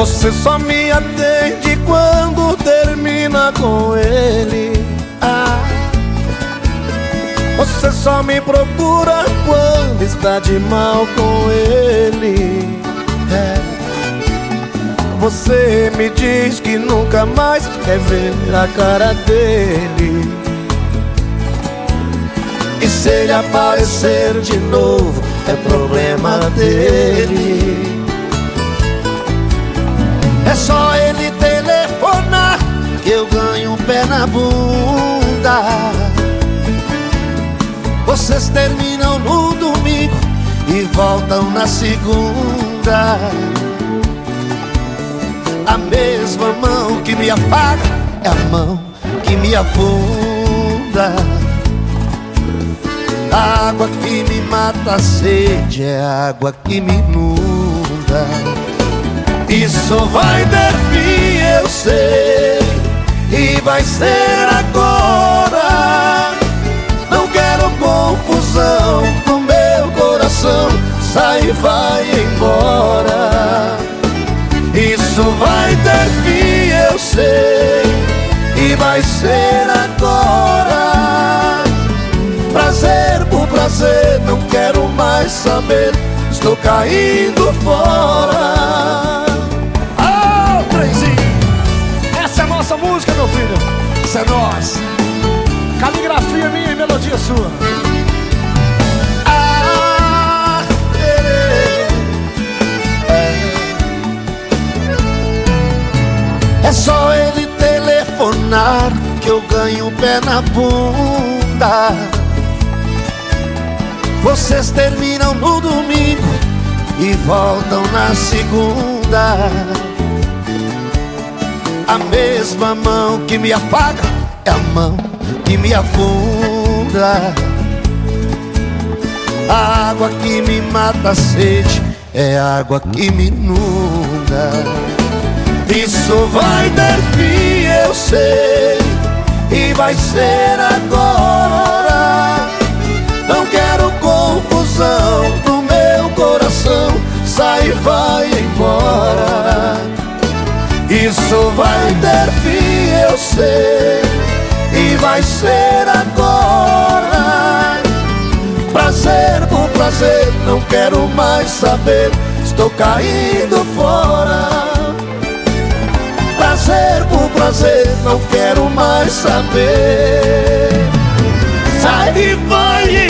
Você só me atende quando termina com ele. Ah. Você só me procura quando está de mal com ele. É. Você me diz que nunca mais quer ver a cara dele. E se ele aparecer de novo, é problema dele. Na bunda. Vocês terminam no domingo e voltam na segunda. A mesma mão que me apaga é a mão que me afunda. A água que me mata a sede é a água que me inunda. Isso vai ter fim, eu sei, e vai ser agora. Não quero confusão no meu coração, sai e vai embora. Isso vai ter fim, eu sei, e vai ser agora. Prazer por prazer, não quero mais saber, estou caindo fora. É. Caligrafia minha e melodia sua. Ah, É só ele telefonar que eu ganho o pé na bunda. Vocês terminam no domingo e voltam na segunda. A mesma mão que me apaga é a mão que me afunda. A água que me mata a sede é a água que me inunda. Isso vai ter fim, eu sei, e vai ser agora. Não quero confusão no meu coração, sai e vai embora. Isso vai ter fim, eu sei, vai ser agora. Prazer por prazer, não quero mais saber, estou caindo fora. Prazer por prazer, não quero mais saber. Sai e vai